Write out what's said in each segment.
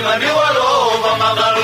liman walooba maqal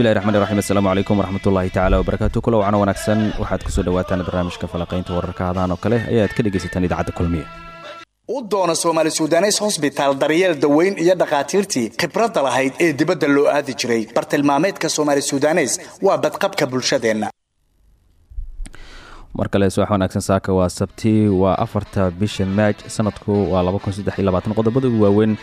bismillahi raxmaan raxiim assalaamu calaykum waraxmatullaahi tacala wabarakaatu kula wacno wanaagsan waxaad ku soo dhawaataan barnaamijka falaqaynta wararka hadaan oo kale ayaad ka dhegaysataan idaacadda kulmiya u doona soomaali sudanes hosbitaal daryeel daweyn iyo dhakhaatiirtii khibradda lahayd ee dibadda loo aadi jiray. Bartilmaameedka soomaali sudanes waa badqabka bulshadeenna mar kale subax wanaagsan saaka waa sabti waa afarta bisha maaj sanadku waa qodobada ugu waaweyn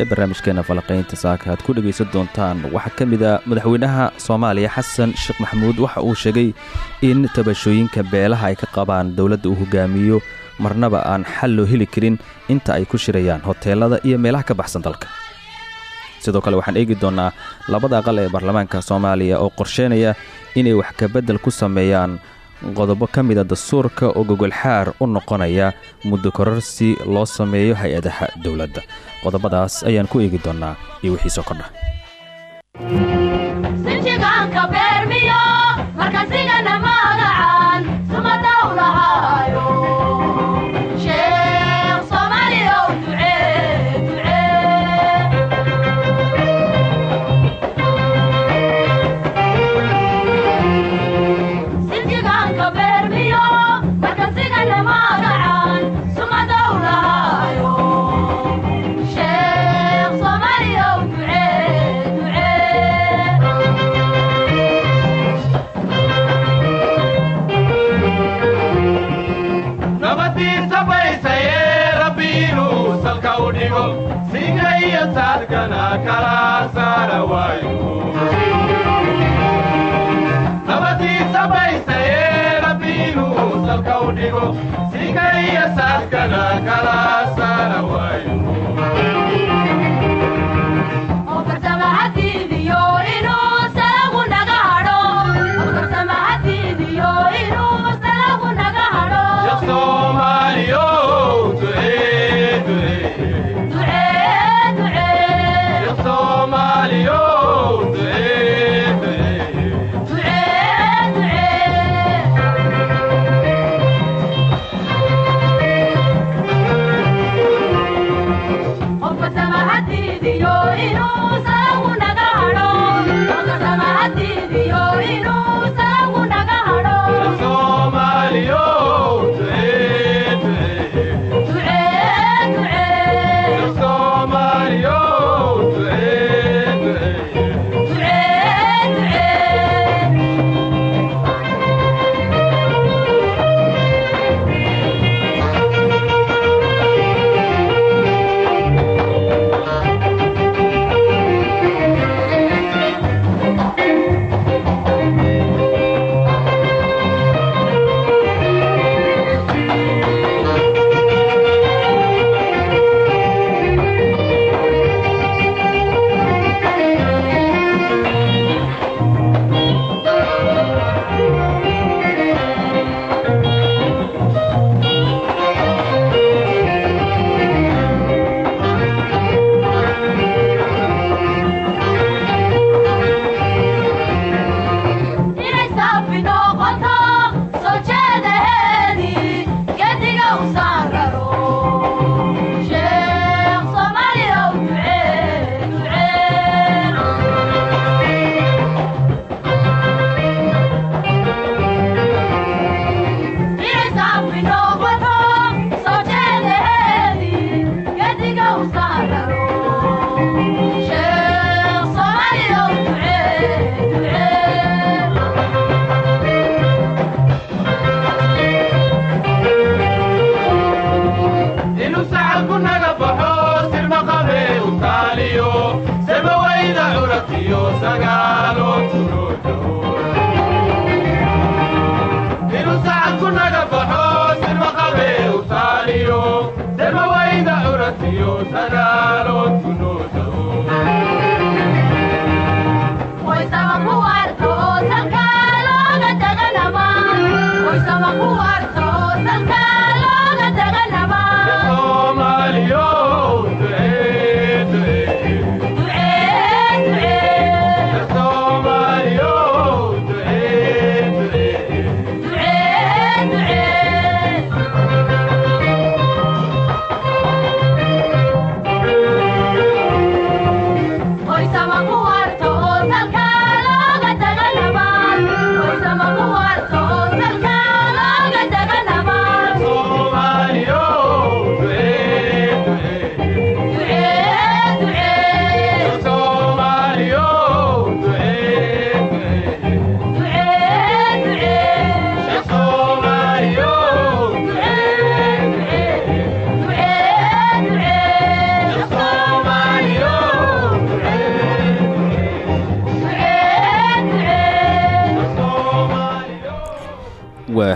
ee barnaamijkeena falaqaynta saaka aad ku dhegaysan doontaan. Waxaa ka mid a madaxweynaha soomaaliya xasan sheekh maxamuud. Waxa uu sheegay in tabashooyinka beelaha ay ka qabaan dowladda uu hogaamiyo marnaba aan xal loo heli karin inta ay ku shirayaan hoteelada iyo meelaha ka baxsan dalka. Sidoo kale waxaan eegi doonnaa labada aqal ee baarlamaanka soomaaliya oo qorsheynaya inay wax kabeddel ku sameeyaan qodobo ka mida dastuurka oo gogolxaar u noqonaya muddo kororsi loo sameeyo hay'adaha dowladda. Qodobadaas ayaan ku eegi doonnaa iyo wixii soo kordha Yeah.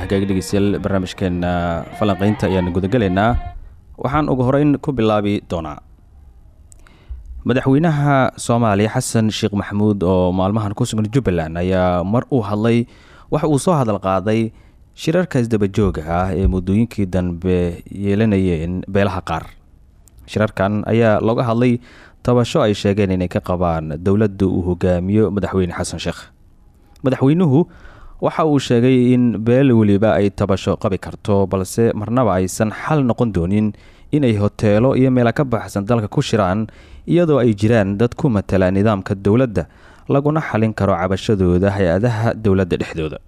Hagaagi dhegeystayaal barnaamijkeena falanqeynta ayaan gudagelaynaa waxaan ugu horeyn ku bilaabi doonaa. Madaxweynaha soomaaliya xasan sheekh maxamuud oo maalmahan ku sugan jubbaland ayaa mar uu hadlay waxa uu soo hadal qaaday shirarka isdabajooga ah ee muddooyinkii dambe yeelanayeen beelaha qaar. Shirarkan ayaa looga hadlay tabasho ay sheegeen inay ka qabaan dowladda uu hogaamiyo madaxweyne xasan sheekh madaxweynuhu waxa uu sheegay in beel weliba ay tabasho qabi karto balse marnaba aysan xal noqon doonin inay hoteelo iyo meela ka baxsan dalka ku shiraan iyadoo ay jiraan dad ku matala nidaamka dowladda laguna xalin karo cabashadooda hay'adaha dowladda dhexdooda.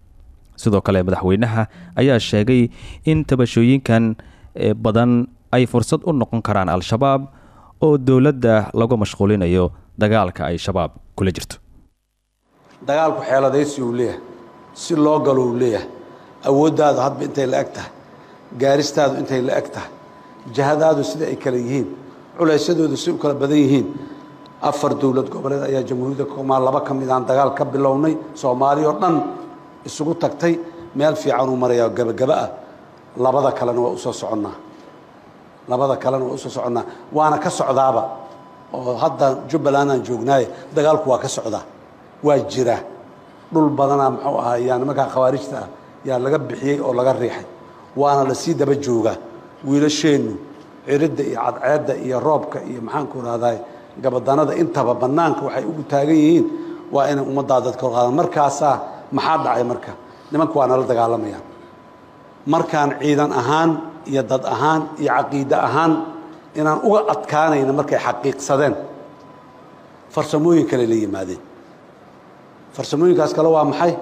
Sidoo kale madaxweynaha ayaa sheegay in tabashooyinkan badan ay fursad u noqon karaan al-shabaab oo dowladda lagu mashquulinayo dagaalka ay shabaab kula jirto. Dagaalku xeeladaysi uu leeyahay si loo galo uu leeyahay. Awooddaadu hadba intay la eg tahay. Gaaristaadu intay la eg tahay. Jahadaadu sida ay kale yihiin. Culaysyadoodu si u kala badan yihiin. Afar dowlad goboleed ayaa jamhuuriyadda koomaa laba ka mid aan dagaal ka bilownay. Soomaali oo dhan isugu tagtay. Meel fiican uu marayaa gebagaba ah. Labada kalena waa u soo soconnaa. Labada kalena waa u soo soconnaa. Waana ka socdaaba. Oo hadda jubbaland aan joognaaye dagaalku waa ka socdaa. Waa jira dhul badanaa muxuu ahaa yaa nimankaa khawaarijta ah yaa laga bixiyey oo laga riixay. Waana la sii daba joogaa wiilasheennu ciridda iyo cadceedda iyo roobka iyo maxaanku rahdaay gabadanada intaba bannaanka waxay ugu taagan yihiin waa inay ummaddaa dadka horqaadan markaasaa maxaa dhacay marka? Nimanku waa nala dagaalamayaan markaan ciidan ahaan iyo dad ahaan iyo caqiide ahaan inaan uga adkaanayna markay xaqiiqsadeen farsamooyin kale la yimaadeen farsamooyinkaas kale waa maxay?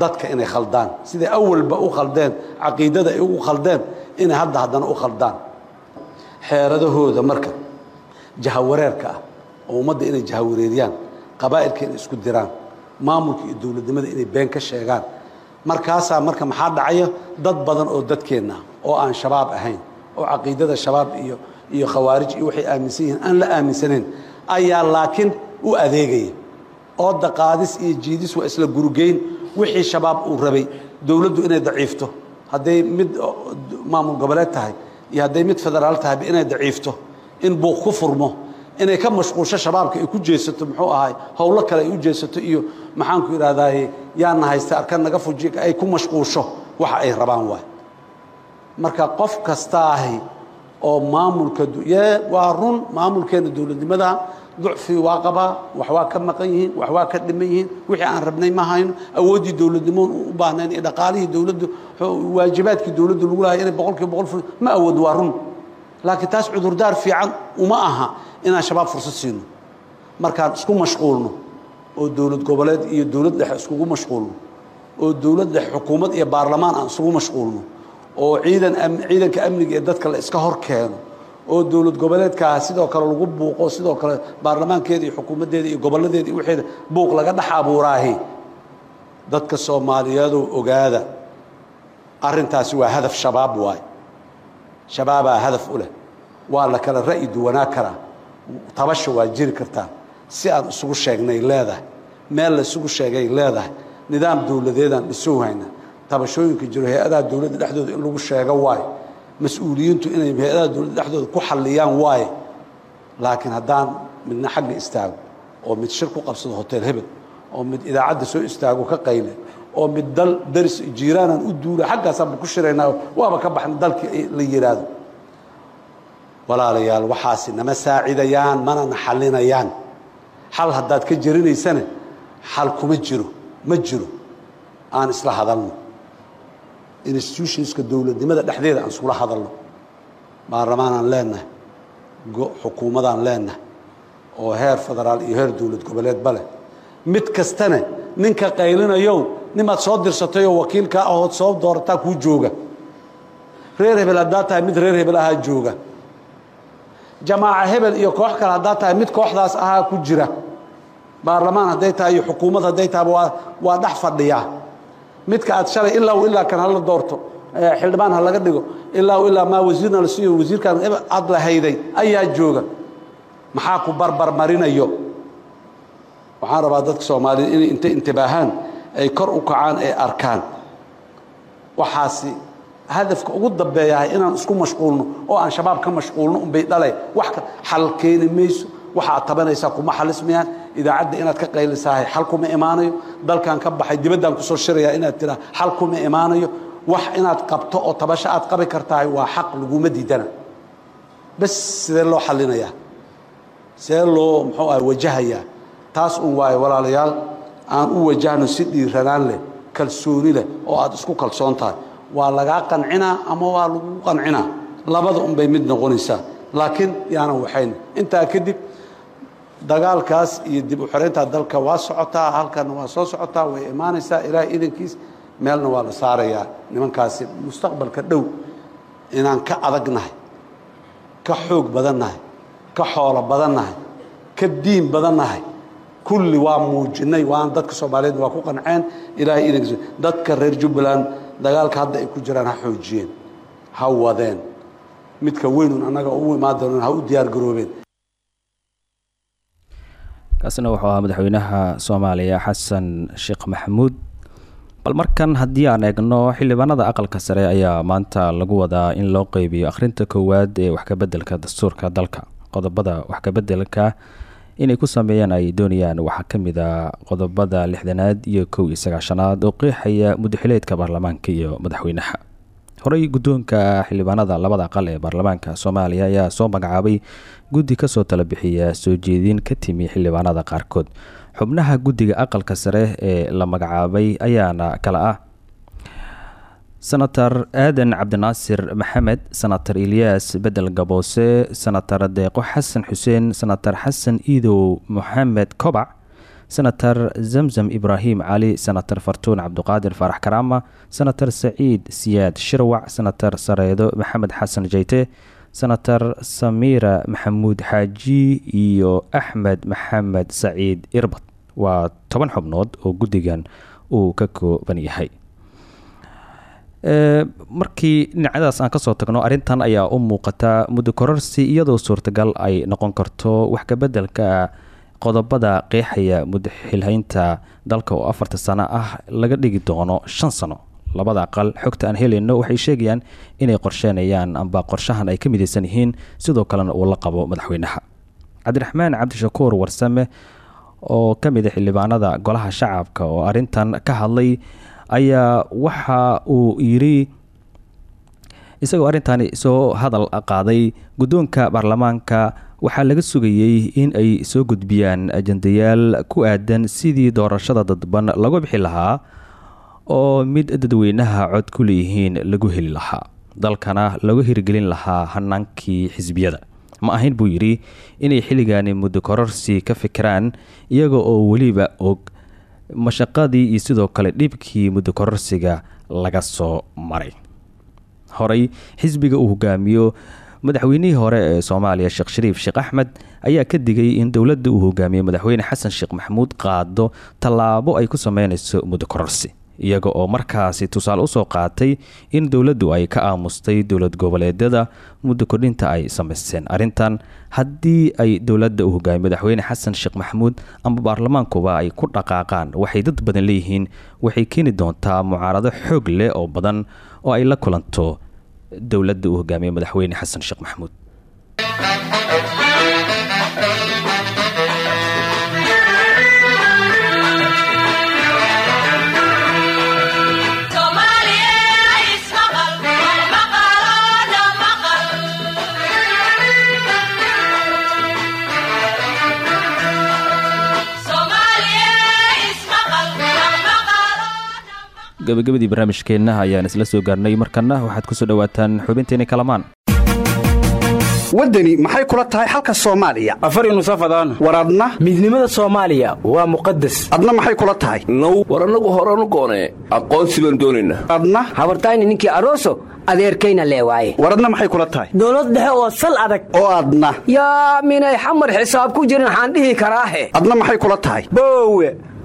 Dadka inay khaldaan. Siday awalba u khaldeen caqiidada ay ugu khaldeen inay hadda haddana u khaldaan. Xeeradahooda marka jahawareerka ah oo ummadda inay jahawareeriyaan qabaa'ilka inay isku diraan maamulka iyo dowladnimada inay been ka sheegaan. Markaasaa marka maxaa dhacaya? Dad badan oo dadkeenna oo aan shabaab ahayn oo caqiidada shabaab iyo iyo khawaarij iyo waxay aaminsan yihiin aan la aaminsanayn ayaa laakiin u adeegaya oo daqaadis iyo jiidis waa isla gurugeyn. Wixii shabaab uu rabay dowladdu inay daciifto. Hadday mid maamul goboleed tahay iyo hadday mid federaal tahayba inay daciifto in buuq ku furmo inay ka mashquulsho shabaabka ay ku jeesato muxuu ahay howlo kale ay u jeesato iyo maxaanku idhahdaaye yaana haysta arkan naga fuji ay ku mashquulsho waxa ay rabaan waay. Marka qof kastaahi oo maamulka waa run maamulkeena dowladnimada ducfi waa qabaa wax waa ka maqan yihiin wax ka dhiman yihiin wixii aan rabnay ma hayno. Awooddii dowladnimoon u baahnayn iyo dhaqaalihii dowladdu waajibaadkii dowladdu lagu lahay inay boqol kiiba boqol ful ma awood waa run. Laakiin taas cudurdaar fiican uma aha inaan shabaab fursad siino. Markaan isku mashquulno oo dowlad goboleed iyo dowlad dhexe iskugu mashquulno oo dowlad dhexe xukuumad iyo baarlamaan aan isugu mashquulno oo ciidan ciidanka amniga ee dadka la iska hor keeno oo dowlad goboleedkaa sidoo kale lagu buuqo sidoo kale baarlamaankeeda iyo xukuumaddeeda iyo gobolladeeda iyo waxeeda buuq laga dhex abuuraahi. Dadka soomaaliyeedoo ogaada arrintaasi waa hadaf shabaab waay. Shabaabaa hadaf u leh. Waa la kala ra'yi duwanaa karaa. Tabasha waa jiri kartaa. Si aan isugu sheegnay leedahay meel la isugu sheegay leedahay nidaam dowladeedaan dhisow hayna. Tabashooyinka jiro hay'adaha dowladda dhexdooda in lagu sheego waayo mas'uuliyiintu inay hay'adaha dowladda dhexdooda ku xalliyaan waaye. Laakiin haddaan midna xagga istaago oo mid shir ku qabsado hotel hebel oo mid idaacadda soo istaago ka qayle oo mid dal daris jiiraanaan u duula xaggaasaanba ku shiraynaa waaba ka baxna dalkii la yidhaahdo walaalayaal waxaasi nama saacidayaan manana xallinayaan xal haddaad ka jerinaysana xal kuma jiro ma jiro. Aan isla hadalno institutionska dowladnimada dhexdeeda aan iskula hadalno. Baarlamaanaan leenahay xukuumadaan leenahay oo heer federaal iyo heer dowlad goboleedba leh. Mid kastana ninka qaylinayow nimaad soo dirsatayoo wakiilkaa ahood soo doorataa kuu jooga. Reer hebel haddaad tahay mid reer hebel ahaa jooga. Jamaaca hebel iyo koox kale haddaad tahay mid kooxdaas ahaa ku jira. Baarlamaan hadday tahay iyo xukuumad hadday tahayba waa waa dhex fadhiyaa midka aad shalay ilaa ilaa kan hala doorto xildhibaan ha laga dhigo ilaa ilaa maa wasiirna la siiyo wasiirkan aad la hayday ayaa jooga. Maxaa ku barbar marinayo? Waxaan rabaa dadka soomaaliyeed inay inta intibaahaan ay kor u kacaan ay arkaan. Waxaasi hadafka ugu dambeeyahay inaan isku mashquulno oo aan shabaab ka mashquulno unbay dhale wax xal keeni mayso waxa aad tabanaysaa kuma xalismayaan idaacadda inaad ka qaylisahay xal kuma imaanayo. Dalkan ka baxay dibaddaan ku soo shirayaa inaad tiraa xal kuma imaanayo. Wax inaad qabto oo tabasho aad qabi kartahay waa xaq laguma diidana. Bas sidee loo xalinayaa sidee loo muxuu ah wajahayaa? Taas un waayo walaalayaal aan u wajahno si dhiiranaan leh kalsooni leh oo aad isku kalsoon tahay. Waa lagaa qancinaa ama waa lagu qancinaa labada unbay mid noqonaysaa. Laakiin yaanan waxayn intaa kadib dagaalkaas iyo dib u xoreyntaa dalka waa socotaa halkanna waa soo socotaa way imaanaysaa ilaahay idankiis meelna waa la saarayaa. Nimankaasi mustaqbalka dhow inaan ka adagnahay ka xoog badannahay ka xoolo badannahay ka diin badannahay kulli waa muujinay waan dadka soomaaliyeed waa ku qanceen ilaahay idankiis dadka reer jubbaland dagaalka hadda ay ku jiraan ha xoojiyeen ha wadeen. Midka weynun annaga u imaan doonaan ha u diyaar garoobeen kaasina wuxuu ahaa madaxweynaha soomaaliya xasan sheekh maxamuud. Bal markan haddii aan eegno xildhibaanada aqalka sare ayaa maanta lagu wadaa in loo qeybiyo akhrinta koowaad ee waxkabedelka dastuurka dalka. Qodobada waxkabedelka inay ku sameeyaan ay doonayaan waxaa ka mid a qodobada lixdanaad iyo kow iyo sagaashanaad oo qeexaya mudaxileedka baarlamaanka iyo madaxweynaha horey guddoonka xildhibaanada labada aqal ee baarlamaanka soomaaliya ayaa soo magacaabay guddi ka soo tala bixiya soo jeedin ka timi xildhibaanada qaarkood. Xubnaha guddiga aqalka sare ee la magacaabay ayaana kala ah. Senator aadan cabdinaasir maxamed senator ilyaas bedel gaboose senator deeqo xasan xuseen senator xasan iidow moxamed kobac senator zamzam ibraahim cali senator fartuun cabduqaadir faarax karaama senator saciid siyaad shirwac senator sareedo maxamed xasan jeyte senator samiira maxamuud xaaji iyo axmed maxamed saciid irbad. Waa toban xubnood oo guddigan uu ka kooban yahay. Markii dhinacadaas aan ka soo tagno arrintan ayaa u muuqata muddo kororsi iyadoo suurtagal ay noqon karto wax kabedelka qodobada qeexaya muddaxilhaynta dalka oo afarta sano ah laga dhigi doono shan sano. Labada aqal xogta aan helayno waxay sheegayaan inay qorsheenayaan amba qorshahan ay ka midaysan yihiin sidoo kalena uu la qabo madaxweynaha. Cabdiraxmaan cabdishakuur warsame oo ka mid a xildhibaanada golaha shacabka oo arrintan ka hadlay ayaa waxa uu yiri isagoo arrintan soo hadal qaaday guddoonka baarlamaanka waxaa laga sugayey in ay soo gudbiyaan ajandayaal ku aadan sidii doorashada dadban lagu bixi lahaa oo mid dadweynaha cod ku leeyihiin lagu heli lahaa dalkana lagu hirgelin lahaa hanaankii xisbiyada. Ma ahayn buu yidhi inay xilligaani muddo kororsi ka fikiraan iyaga oo weliba og mashaqadii iyo sidoo kale dhibkii muddo kororsiga laga soo maray horey xisbiga uu hogaamiyo. Madaxweynihii hore ee soomaaliya sheekh shariif sheekh axmed ayaa ka digay in dowladda uu hogaamiye madaxweyne xasan sheekh maxamuud qaado tallaabo ay ku sameynayso muddo kororsi iyaga oo markaasi tusaale u soo qaatay in dowladdu ay ka aamustay dowlad goboleedyada muddo kordhinta ay samaysteen. Arrintan haddii ay dowladda uu hogaamiye madaxweyne xasan sheekh maxamuud ama baarlamaankuba ay ku dhaqaaqaan waxay dad badan leeyihiin waxay keeni doontaa mucaarado xoog leh oo badan oo ay la kulanto dowladda uu hogaamiye madaxweyne xasan sheekh maxamuud gabagabadii barnaamijkeenna ayaan isla soo gaarnay. Markana waxaad ku soo dhawaataan xubinteeni kalamaan. Waddani maxay kula tahay xalka soomaaliya? Afar nusafadaan war adna? Midnimada soomaaliya waa muqadas adna maxay kula tahay? Now war annagu horanu goonee aqoonsi baan doonaynaa adna? Habartayni ninkii aroso adeerkayna lee waaye. War adna maxay kula tahay? Dowlad dhexe oo sal adag. Oo adna. Yaa minay xamar xisaab ku jirin waxaan dhihi karaahe adna maxay kula tahay? Boowe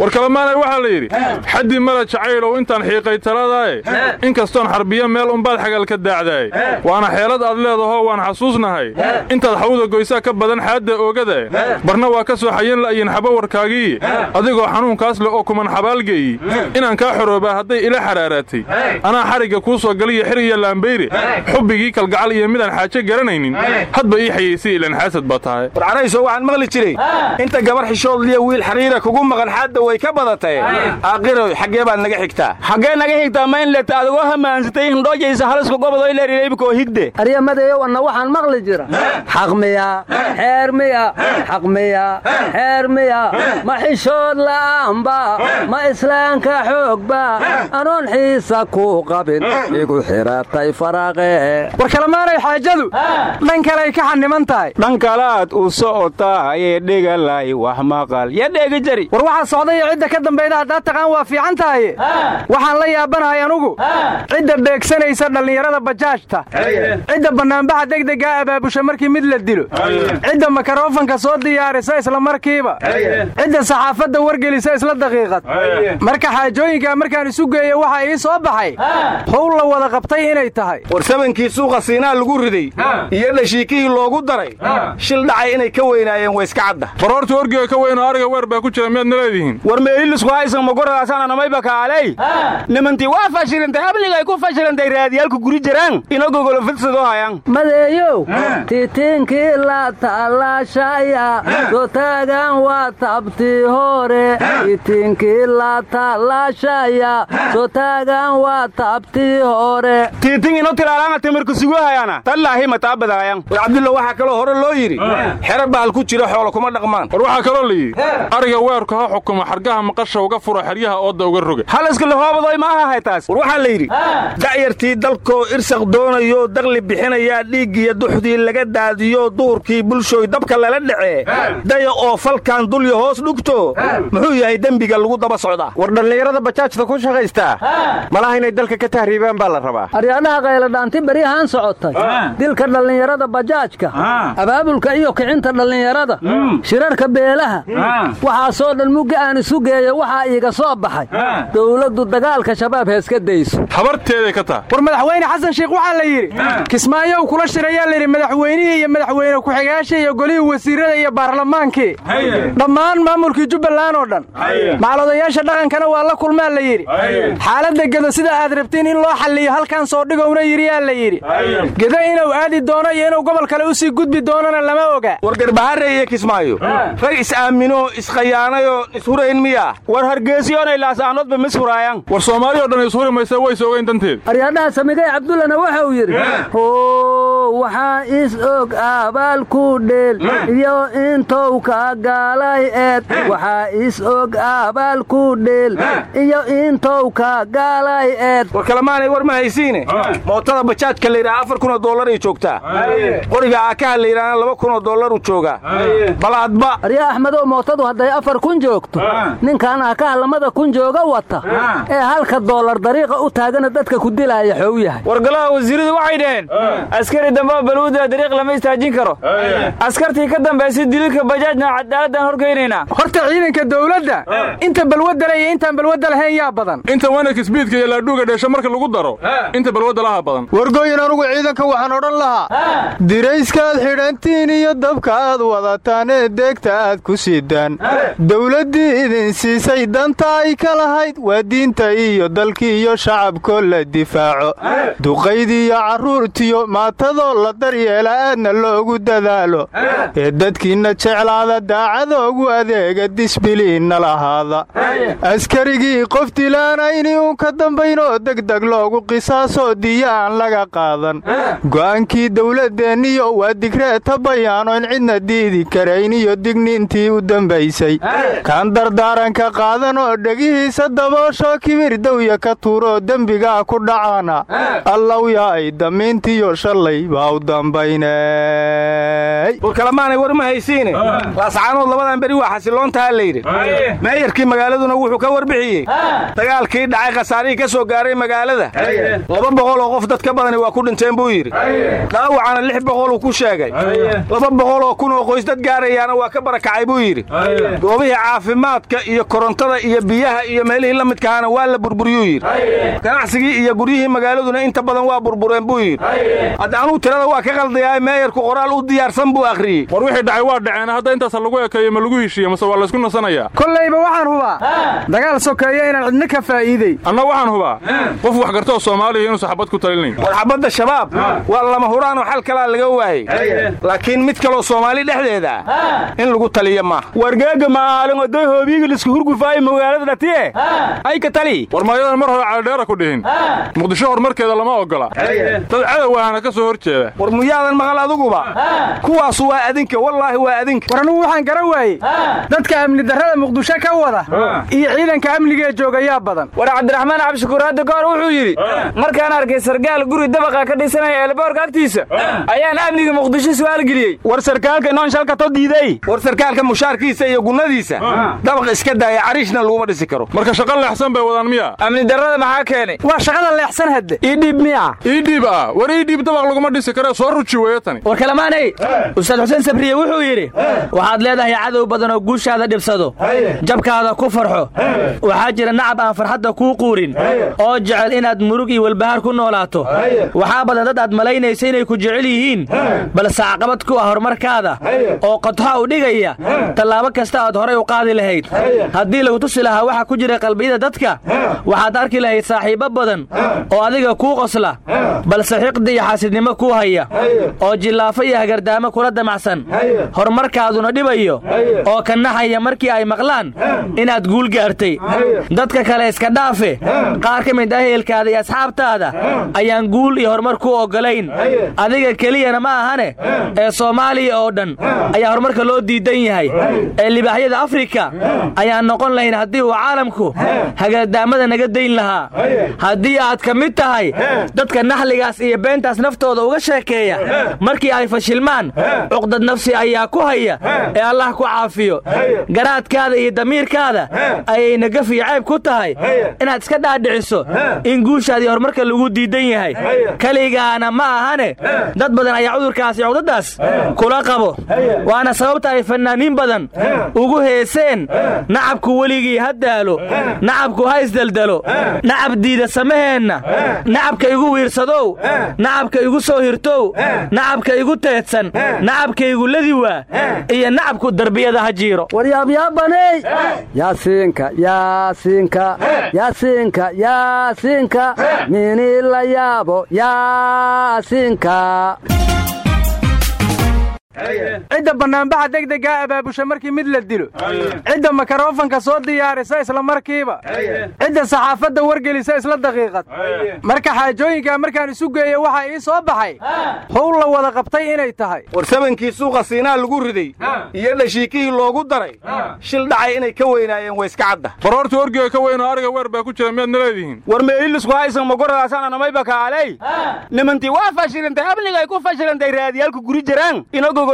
war kalemaanay waxaa la yidhi xaddii mala jacaylow intaan xiiqay taladaaye inkastoon xarbiyo meel unbaad xagal ka daacdaaye waana xeelad aad leedahoo waan xasuusnahay. Intaad xawda goysaa ka badan xaadda oogada barna waa ka soo xayin la'yin xabawarkaagii adigoo xanuunkaas leh oo kuman xabaalgeeyi inaan kaa xoroobaa hadday ila xaraaraatay. Anaa xarigga kuu soo galiyo xir iyo laambayre xubbigii kalgacal iyo midaan xaajo garanaynin. Hadba ii xayaysay ilan xaasad baa tahay. Warcanayso waxaan maqli jiray. Inta gabar xishoodliyo wiil xariira kugu maqan xadda way ka badatay. Aaqiroy xaggee baad naga xigtaa xaggee naga xigtaa ma in leta adigoo hamaansatay hindhoojaysa haliska gobodo ileerileybikoo higde. Aryamadeeyow anna waxaan maqli jira. Xaq miya xeer miya xaq miya xeer miya. Ma xishood la'aanba ma islaanka xoogba. Anoon xiisa ku qabin igu xiratay faraqe war kalemaanay xaajadu? Dhan kaley ka xaniman tahay. Dhan kalaad u socotaayee dhegalay wax maqal. Ya dheegi jari. War waxaa socdaiyo cidda ka dambayda haddaad taqaan waa fiican tahaye waxaan la yaabanahay anugu. Cidda beegsanaysa dhallinyarada bajaajta. Cidda bannaanbaxa degdeggaa abaabusha markii mid la dilo. Cidda makarofanka soo diyaarisa isla markiiba. Cidda saxaafadda wargelisa isla daqiiqad. Marka xaajooyinkaa markaan isu geeyo waxaa ii soo baxay. Howl la wada qabtay inay tahay. War sabankii suuqa siinaa lagu riday. Iyo dhashiikihii loogu daray. Shil dhacay inay ka weynaayeen waa iska cadda. Baroorta orgiga ka weynoo ariga weer baa ku jira miyaadna leedihiin war meelilisku haysan magoradaasana bakaaley nimantii waa fashilantay habligay ku fashilantay raadiyaalku guri jiraan. Ina gogolo fidsadoo hayaan. Madeeyow titiinkii la tallaashaya soo taagan waa tabtii hore titiinkii la tallaashaya soo taagan waa tabtii hore tiitin ino tilaalaana timirku sugu hayaana. Tallaahi mataabadaayan war cabdulla waxaa kaloo hore loo yidhi. Xero bahal ku jira xoolo kuma dhaqmaan. War waxaa kaloo la yidhi ariga weerku ha xukumo xargaha maqasha uga furo xeryaha ooda uga roga. Haliska lahoobadoy ma ahahay taas. War waxaa la yidhi da'yartii dalkoo irsaq doonayoo daqli bixinayaa dhiiggiyo duxdii laga daadiyo duurkii bulshooy dabka lala dhacee daya oo falkan dulya hoos dhugto. Muxuu yahay dembiga lagu daba socdaa war dhallinyarada bajaajta ku shaqaystaa malaha inay dalka ka tahriibaan baa la rabaa. Aryaadhaha qayladhaanti beryahaan socotay. Dilka dhallinyarada bajaajka abaabulka iyo kicinta dhallinyarada shirarka beelaha waxaasoo dhan mugga aan isu geeya waxaa iiga soo baxay. Dowladdu dagaalka shabaab heeska dayso. Habarteeday ka taha war madaxweyne xasan sheikh waxaa la yidhi kismaayow kula shirayaa layidhi madaxweynihii iyo madaxweyne ku-xigaasha iyo golihii wasiirada iyo baarlamaankii. Dhammaan maamulkii jubbaland oo dhan. Macalodayaasha dhaqankana waa la kulmaa la yidhi. Xaaladda gedo sida aad rabtiin in loo xalliyo halkan soo dhigowna yidhiyaa la yidhi. Gedo inuu aadi doono iyo inuu gobol kale u sii gudbi doonana lama oga. War garbahare iyo kismaayo rag is-aaminoo iskhayaanayoo ishurayn miya. War hargeysiyoonay laasaanoodba mishuraayan war soomaali oo dhan ishuri maysa wayse ogayn danteed aryaadhaha samigay cabdullana waxa uu yidhi hoo waxaa is og abaalku dheel iyo intou ka gaalay eed. Waxaa is og abaalku dheel iyo intou ka gaalay eed. War kalemaanay war ma haysiine. Mootada bajaajka layidhaha afar kunoo dollaray joogtaa. Qoriga aakaha layidhahna laba kunoo dollaru joogaa. Balaadba aryaa axmedow mootadu hadday afar kun joogto ninkaan aakaha lamada kun jooga wata. Ee halka dollar dariiqa u taagana dadka ku dilaaya xow yahay. Wargolaha wasiiradu waxay dhaheen askari dambaa baluuda dariiq lama istaajin karo. Askartii ka dambaysa dililka bajaajna cadaaladaan horkaynaynaa horta ciidanka dawladda inta balwadda le iyo intaan balwadda lahayn yaa badan. Inta wanaka sbiidka iyo laadhuuga dheesho marka lagu daro inta balwadda laha badan. Wargooyin anugu ciidanka waxaan odhan lahaa. Dirayskaad xidhantiin iyo dabka aad wadataan ee deegta aad ku sidaan dawladdii idin siisay danta ay ka lahayd waa diinta iyo dalkii iyo shacabkoo la difaaco. Duqaydiiyo carruurtiyo maatadoo la daryeela aadna loogu dadaalo. Ee dadkiinna jeclaada daacadoogu adeega disbiliinna lahaada askarigii qof dilaana inuu ka dambaynoo degdeg loogu qisaasoo diya aan laga qaadan. Go'aankii dawladeenniyo waa digreeta bayaano in cidna diidi karayn iyo digniintii u dambaysay kaan dardaaranka qaadan oo dhegihiisa daboosho kibir dawya ka tuuroo dembigaa ku dhacaana. Allow yaay damiintiyo shalay baa u dambaynay war ma haysiine. Laascaanood labadan beri waa xasiloontaha layidhi. Meeyarkii magaaladuna wuxuu ka warbixiyey. Dagaalkii dhacay khasaarihii ka soo gaaray magaalada. Laba boqol oo qof dad ka badani waa ku dhinteen buu yidhi. Dhaawacana lix boqoluu ku sheegay. Laba boqol oo kun oo qoys dad gaarayaana waa ka barakacay buu yidhi. Goobihii caafimaadka laytka iyo korontada iyo biyaha iyo meelihii la midkahaana waa la burburiyuu yidhi. Ganacsigii iyo guryihii magaaladuna inta badan waa burbureen buu yidhi. Hadda anuu tirada waa ka qaldayaa meeyarku qoraal u diyaarsan buu akhriyey war wixii dhacay waa dhaceen hadda intaas lagu ekeeyo ma lagu heshiiye mase waa laysku nasanayaa. Kollayba waxaan hubaa. Dagaal sokeeya inaan cidna ka faa'iidey anna waxaan hubaa. Qof wax gartoo soomaaliya inuusan xabad ku talinayn war xabadda shabaab waa lama huraanoo xal kalaa laga waayey. Laakiin mid kaloo soomaali dhexdeeda in lagu taliyo maaha wargeega maalin oday hoobiyiga lisku hurgufaayo magaalada dhatiye ay ka tali. War maayadan mar hore calidheera ku dhihin. Muqdisho horumarkeeda lama ogola. Dad cadow ahana ka soo hor jeeda war muyaadan maqal adiguba kuwaasu waa adinka wallaahi waa adinka. War anugu waxaan garan waayey. Dadka amni darrada muqdisho ka wada iyo ciidanka amnigee joogayaa badan. War cabdiraxmaan cabdishakuur hadda ka hor wuxuu yidhi markaan arkay sargaal guri dabaqa ka dhisanaya eelboorka agtiisa ayaan amniga muqdisho su'aal geliyey. War sarkaalka inoon shalkato diiday. War sarkaalka mushaarkiisa iyo gunnadiisa dabaq iska daaya cariishna laguma dhisi karo. Marka shaqa leexsan bay wadaan miya? Amni darrada maxaa keenay? Waa shaqada leexsan hadde iidhiib miya. Iidhiib ah. War iidhiib dabaq laguma dhisi kare soo ruji weeye tani. War kalamaanay ustaad xuseen sabriye wuxuu yidhi waxaad leedahay cadow badan oo guushaada dhibsado. Jabkaada ku farxo. Waxaa jira nacab aan farxadda kuu quurin oo jecel inaad murug iyo walbahaar ku noolaato. Waxaa badan dad aad malaynaysa inay ku jecel yihiin. Balse caqabad ku ah horumarkaada oo qodxa u dhigaya. Tallaabo kasta aad horay u qaadi lahayd haddii lagu tusi lahaa waxa ku jira qalbiyada dadka waxaad arki lahayd saaxiibbo badan oo adiga kuu qosla balse xiqdi iyo xaasidnimo kuu haya oo jillaafo iyo hagardaamo kula damacsan. Horumarkaaduna dhibayo oo ka naxaya markii ay maqlaan inaad guul gaartay. Dadka kale iska dhaafe. Qaar ka mid ah ehelkaada iyo asxaabtaada ayaan guul iyo horumar ku oggolayn. Adiga keliyana ma ahane ee soomaaliya oo dhan ayaa horumarka loo diidan yahay. Ee libaaxyada afrika ayaan noqon lahayn haddii uu caalamku hagardaamada naga dayn lahaa. Haddii aad ka mid tahay dadka naxligaas iyo beentaas naftooda uga sheekeeya. Markii ay fashilmaan cuqdad nafsi ayaa ku haya ee allah ku caafiyo. Garaadkaada iyo damiirkaada ayay nagaf iyo cayb ku tahay. Inaad iska dhaadhiciso in guushaadii horumarka lagu diidan yahay. Keligaana ma ahane dad badan ayaa cudurkaas iyo cuqdadaas kula qabo. Waana sababta ay fannaaniin badan ugu heeseen nacabku weligii ha daalo. Nacabku ha isdeldelo nacab diida samaheenna. Nacabka igu wiirsadow. Nacabka igu soo hirtow. Nacabka igu teedsan. Nacabka igu ladi waa. Iyo nacabku darbiyada ha jiiro. Waryaabyaabaney yaasiinka yaasiinka yaasiinka yaasiinka. Mini la yaabo yaasiinka cidda bannaanbaxa degdegaa abaabusha markii mid la dilo. Cidda makarofanka soo diyaarisa isla markiiba. Cidda saxaafadda wargelisa isla daqiiqad. Marka xaajooyinkaa markaan isu geeya waxaa ii soo baxay howl la wada qabtay inay tahay. War sabankii suuqa siinaa lagu riday iyo dhashiikihii loogu daray shil dhacay inay ka weynaayeen way iska cadda. Baroorta orgiga ka weyn oo ariga weer baa ku jira miyaadna leedihiin? War meelilisku haysan magoradaasana namayba kaaley nimantii waa fashilantay amnigay ku fashilantay raadiyaalku guri jiraan hayaan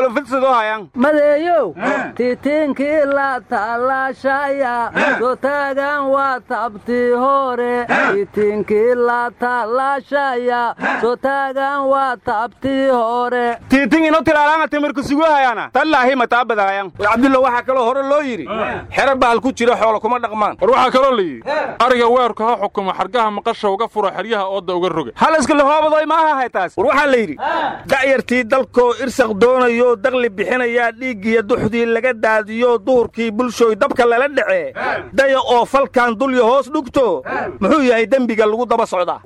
madeeyow titiinkii la tallaashaya soo taagan waa tabtii hore titiinkii la tallaashaya soo taagan waa tabtii hore tiitin ino tilaalaanga timirku sugu hayaana. Tallaahi mataa badaayan. War waxaa kaloo hore loo yidhi. Xero bahal ku jira xoolo kuma dhaqmaan. War waxaa kaloo la yidhi. Ariga weerku ha xukumo xargaha maqasha uga furo xeryaha ooda uga roga. Hal iska lahoobadoy maaha haytaas war waxaa la yidhi da'yartii dalkoo irsaq doonayo daqli bixinayaa dhiiggiyo duxdii laga daadiyo duhurkii bulshooy dabka lala dhacee daya oo falkan dulya hoos dhugto. Muxuu yahay dembiga lagu daba socdaa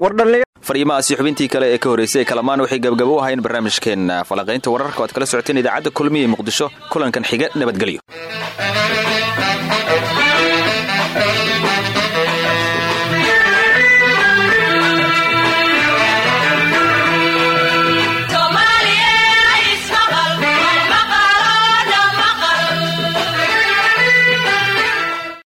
fariimahaasi xubintii kale ee ka horraysay kalamaan waxay gabgabo u ahayn barnaamijkeenna falanqaynta wararka o ad kala socoteen idaacadda kulmiya muqdisho kulankan xiga nabadgelyo